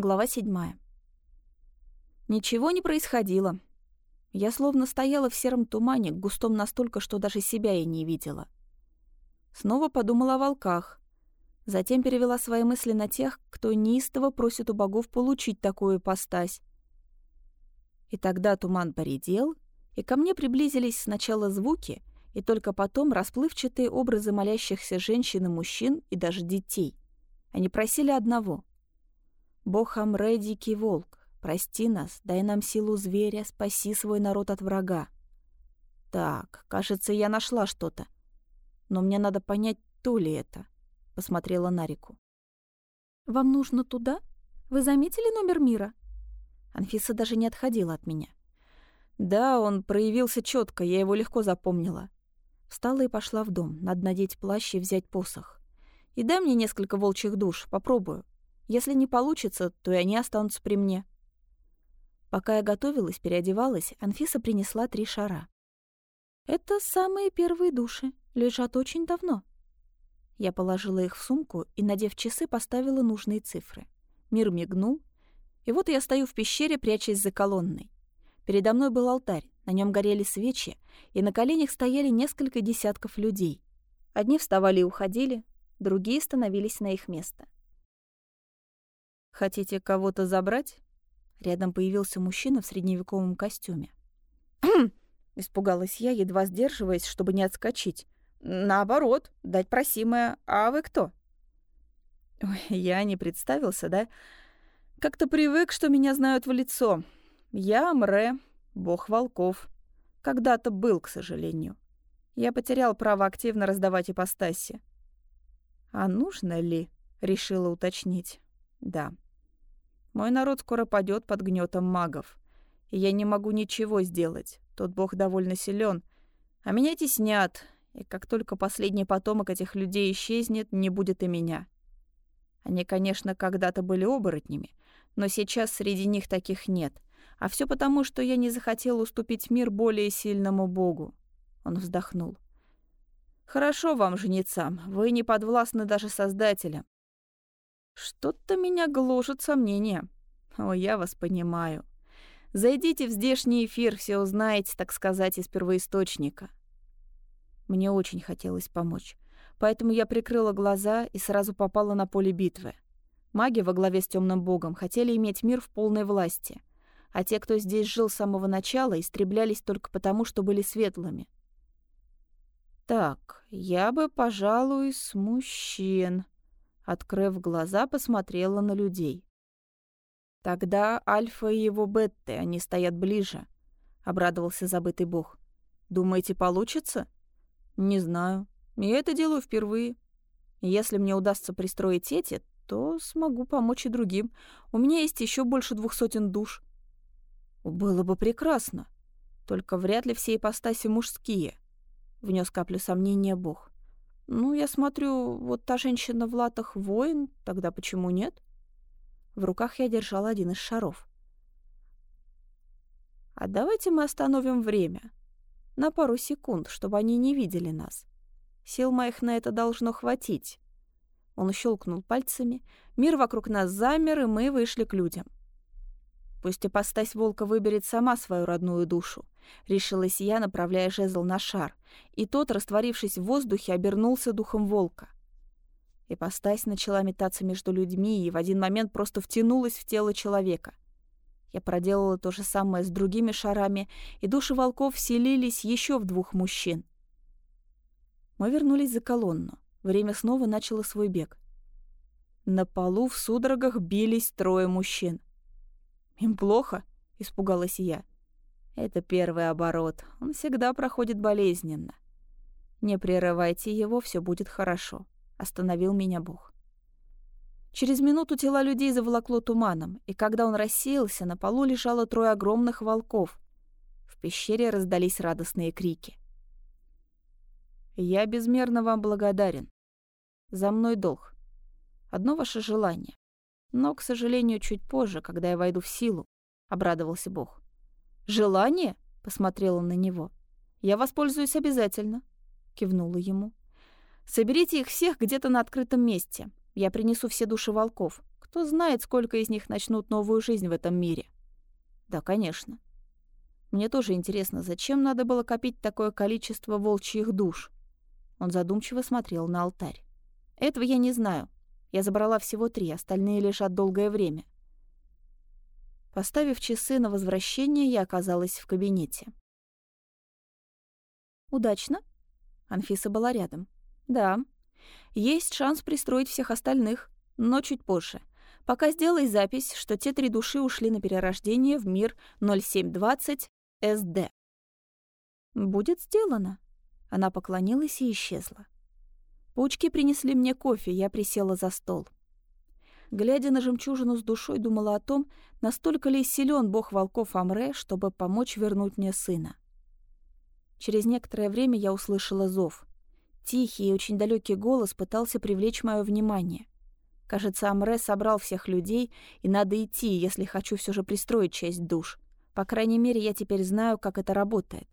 Глава седьмая. Ничего не происходило. Я словно стояла в сером тумане, густом настолько, что даже себя и не видела. Снова подумала о волках. Затем перевела свои мысли на тех, кто неистово просит у богов получить такую ипостась. И тогда туман поредел, и ко мне приблизились сначала звуки, и только потом расплывчатые образы молящихся женщин и мужчин, и даже детей. Они просили одного — Бог Амре — дикий волк, прости нас, дай нам силу зверя, спаси свой народ от врага. Так, кажется, я нашла что-то. Но мне надо понять, то ли это. Посмотрела на реку. Вам нужно туда? Вы заметили номер мира? Анфиса даже не отходила от меня. Да, он проявился четко, я его легко запомнила. Встала и пошла в дом. Надо надеть плащ и взять посох. И дай мне несколько волчьих душ, попробую. Если не получится, то и они останутся при мне. Пока я готовилась, переодевалась, Анфиса принесла три шара. Это самые первые души, лежат очень давно. Я положила их в сумку и, надев часы, поставила нужные цифры. Мир мигнул, и вот я стою в пещере, прячась за колонной. Передо мной был алтарь, на нем горели свечи, и на коленях стояли несколько десятков людей. Одни вставали и уходили, другие становились на их место — «Хотите кого-то забрать?» Рядом появился мужчина в средневековом костюме. испугалась я, едва сдерживаясь, чтобы не отскочить. «Наоборот, дать просимое. А вы кто?» Ой, я не представился, да? Как-то привык, что меня знают в лицо. Я Мре, бог волков. Когда-то был, к сожалению. Я потерял право активно раздавать ипостаси. «А нужно ли?» — решила уточнить. «Да». Мой народ скоро падет под гнетом магов. И я не могу ничего сделать. Тот бог довольно силен, А меня теснят. И как только последний потомок этих людей исчезнет, не будет и меня. Они, конечно, когда-то были оборотнями, но сейчас среди них таких нет. А все потому, что я не захотел уступить мир более сильному богу. Он вздохнул. Хорошо вам, жнецам, вы не подвластны даже создателям. Что-то меня гложет сомнения. О, я вас понимаю. Зайдите в здешний эфир, все узнаете, так сказать, из первоисточника. Мне очень хотелось помочь, поэтому я прикрыла глаза и сразу попала на поле битвы. Маги во главе с темным богом хотели иметь мир в полной власти, а те, кто здесь жил с самого начала, истреблялись только потому, что были светлыми. Так, я бы, пожалуй, с мужчин. Открыв глаза, посмотрела на людей. «Тогда Альфа и его Бетты, они стоят ближе», — обрадовался забытый бог. «Думаете, получится?» «Не знаю. Я это делаю впервые. Если мне удастся пристроить эти, то смогу помочь и другим. У меня есть еще больше двух сотен душ». «Было бы прекрасно. Только вряд ли все ипостаси мужские», — внес каплю сомнения бог. «Ну, я смотрю, вот та женщина в латах воин, тогда почему нет?» В руках я держала один из шаров. «А давайте мы остановим время. На пару секунд, чтобы они не видели нас. Сил моих на это должно хватить». Он щелкнул пальцами, мир вокруг нас замер, и мы вышли к людям. Пусть ипостась волка выберет сама свою родную душу. Решилась я, направляя жезл на шар, и тот, растворившись в воздухе, обернулся духом волка. Ипостась начала метаться между людьми и в один момент просто втянулась в тело человека. Я проделала то же самое с другими шарами, и души волков вселились еще в двух мужчин. Мы вернулись за колонну. Время снова начало свой бег. На полу в судорогах бились трое мужчин. «Им плохо?» — испугалась я. Это первый оборот. Он всегда проходит болезненно. Не прерывайте его, все будет хорошо. Остановил меня Бог. Через минуту тела людей заволокло туманом, и когда он рассеялся, на полу лежало трое огромных волков. В пещере раздались радостные крики. «Я безмерно вам благодарен. За мной долг. Одно ваше желание. Но, к сожалению, чуть позже, когда я войду в силу», — обрадовался Бог. «Желание?» — посмотрела на него. «Я воспользуюсь обязательно», — кивнула ему. «Соберите их всех где-то на открытом месте. Я принесу все души волков. Кто знает, сколько из них начнут новую жизнь в этом мире. Да, конечно. Мне тоже интересно, зачем надо было копить такое количество волчьих душ? Он задумчиво смотрел на алтарь. Этого я не знаю. Я забрала всего три, остальные лежат долгое время. Поставив часы на возвращение, я оказалась в кабинете. «Удачно?» Анфиса была рядом. «Да. Есть шанс пристроить всех остальных, но чуть позже. Пока сделай запись, что те три души ушли на перерождение в мир 0720 СД». «Будет сделано». Она поклонилась и исчезла. Паучки принесли мне кофе, я присела за стол. Глядя на жемчужину с душой, думала о том, настолько ли силен бог волков Амре, чтобы помочь вернуть мне сына. Через некоторое время я услышала зов. Тихий и очень далекий голос пытался привлечь мое внимание. Кажется, Амре собрал всех людей, и надо идти, если хочу все же пристроить часть душ. По крайней мере, я теперь знаю, как это работает.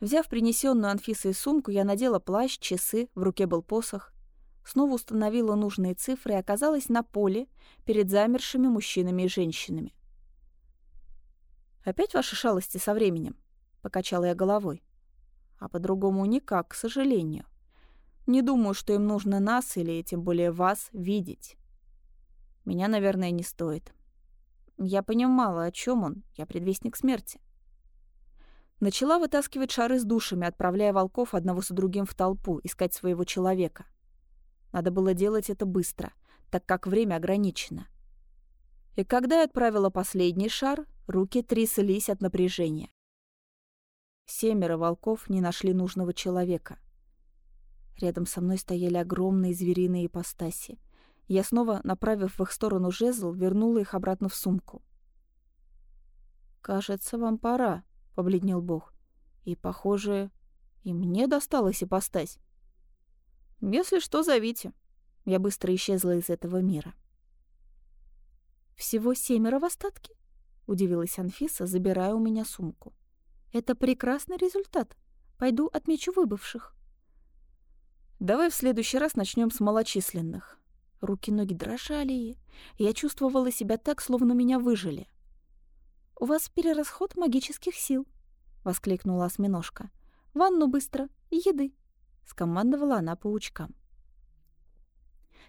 Взяв принесенную Анфисой сумку, я надела плащ, часы, в руке был посох. Снова установила нужные цифры и оказалась на поле перед замершими мужчинами и женщинами. «Опять ваши шалости со временем?» — покачала я головой. «А по-другому никак, к сожалению. Не думаю, что им нужно нас или тем более вас видеть. Меня, наверное, не стоит. Я понимала, о чем он. Я предвестник смерти. Начала вытаскивать шары с душами, отправляя волков одного за другим в толпу, искать своего человека. Надо было делать это быстро, так как время ограничено. И когда я отправила последний шар, руки тряслись от напряжения. Семеро волков не нашли нужного человека. Рядом со мной стояли огромные звериные ипостаси. Я снова, направив в их сторону жезл, вернула их обратно в сумку. «Кажется, вам пора», — побледнел бог. «И, похоже, и мне досталась ипостась». «Если что, зовите». Я быстро исчезла из этого мира. «Всего семеро в остатке?» — удивилась Анфиса, забирая у меня сумку. «Это прекрасный результат. Пойду отмечу выбывших». «Давай в следующий раз начнем с малочисленных». Руки-ноги дрожали, и я чувствовала себя так, словно меня выжили. «У вас перерасход магических сил», — воскликнула осьминожка. «Ванну быстро и еды». — скомандовала она паучкам.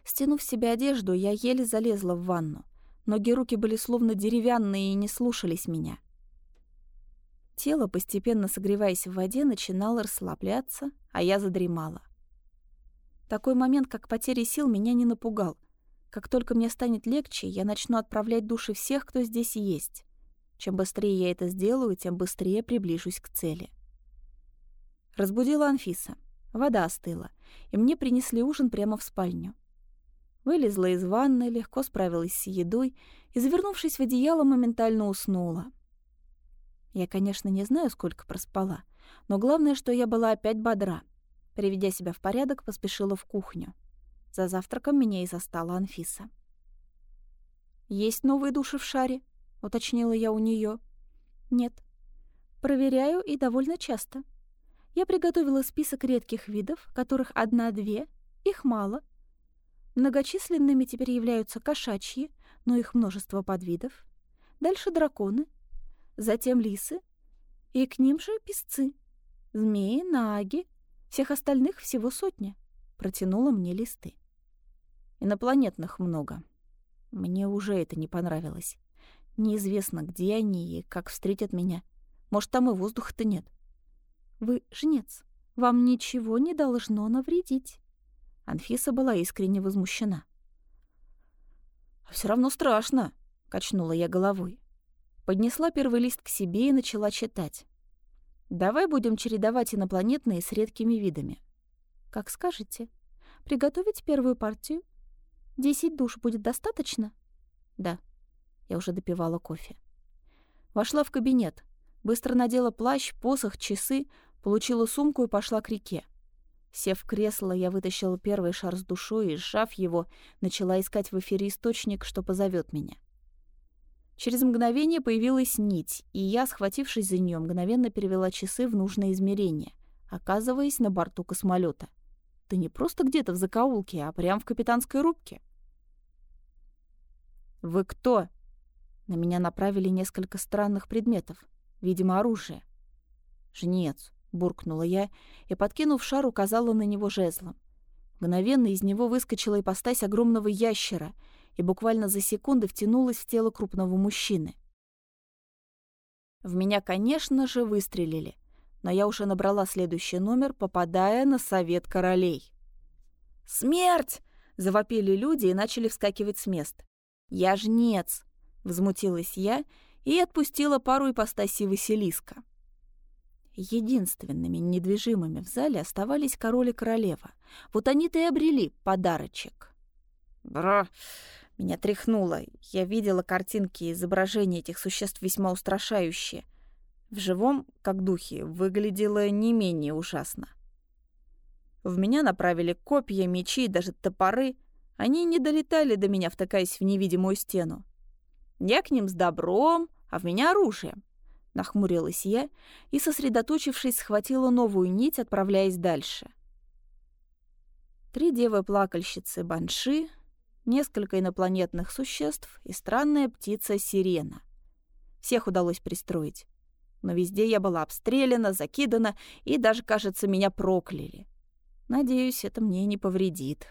Стянув себе одежду, я еле залезла в ванну. Ноги и руки были словно деревянные и не слушались меня. Тело, постепенно согреваясь в воде, начинало расслабляться, а я задремала. Такой момент, как потеря сил, меня не напугал. Как только мне станет легче, я начну отправлять души всех, кто здесь есть. Чем быстрее я это сделаю, тем быстрее приближусь к цели. Разбудила Анфиса. Вода остыла, и мне принесли ужин прямо в спальню. Вылезла из ванны, легко справилась с едой и, завернувшись в одеяло, моментально уснула. Я, конечно, не знаю, сколько проспала, но главное, что я была опять бодра. Приведя себя в порядок, поспешила в кухню. За завтраком меня и застала Анфиса. «Есть новые души в шаре?» — уточнила я у нее. «Нет. Проверяю и довольно часто», я приготовила список редких видов, которых одна-две, их мало. Многочисленными теперь являются кошачьи, но их множество подвидов. Дальше драконы, затем лисы, и к ним же песцы, змеи, наги, всех остальных всего сотня. Протянула мне листы. Инопланетных много. Мне уже это не понравилось. Неизвестно, где они и как встретят меня. Может, там и воздуха-то нет. Вы жнец. Вам ничего не должно навредить». Анфиса была искренне возмущена. Все равно страшно», — качнула я головой. Поднесла первый лист к себе и начала читать. «Давай будем чередовать инопланетные с редкими видами». «Как скажете. Приготовить первую партию? Десять душ будет достаточно?» «Да». Я уже допивала кофе. Вошла в кабинет. Быстро надела плащ, посох, часы, Получила сумку и пошла к реке. Сев в кресло, я вытащила первый шар с душой и, сжав его, начала искать в эфире источник, что позовет меня. Через мгновение появилась нить, и я, схватившись за нее, мгновенно перевела часы в нужное измерение, оказываясь на борту космолета. Ты не просто где-то в закоулке, а прямо в капитанской рубке. «Вы кто?» На меня направили несколько странных предметов, видимо, оружие. «Жнец», — буркнула я и, подкинув шар, указала на него жезлом. Мгновенно из него выскочила ипостась огромного ящера и буквально за секунды втянулась в тело крупного мужчины. В меня, конечно же, выстрелили, но я уже набрала следующий номер, попадая на совет королей. «Смерть!» — завопили люди и начали вскакивать с мест. «Я жнец!» — взмутилась я и отпустила пару ипостасей Василиска. Единственными недвижимыми в зале оставались король и королева. Вот они-то и обрели подарочек. Бра! Меня тряхнуло. Я видела картинки и изображения этих существ весьма устрашающие. В живом, как духи, выглядело не менее ужасно. В меня направили копья, мечи и даже топоры. Они не долетали до меня, втыкаясь в невидимую стену. Я к ним с добром, а в меня оружием. Нахмурилась я и, сосредоточившись, схватила новую нить, отправляясь дальше. Три девы-плакальщицы Банши, несколько инопланетных существ и странная птица-сирена. Всех удалось пристроить. Но везде я была обстреляна, закидана и даже, кажется, меня прокляли. Надеюсь, это мне не повредит.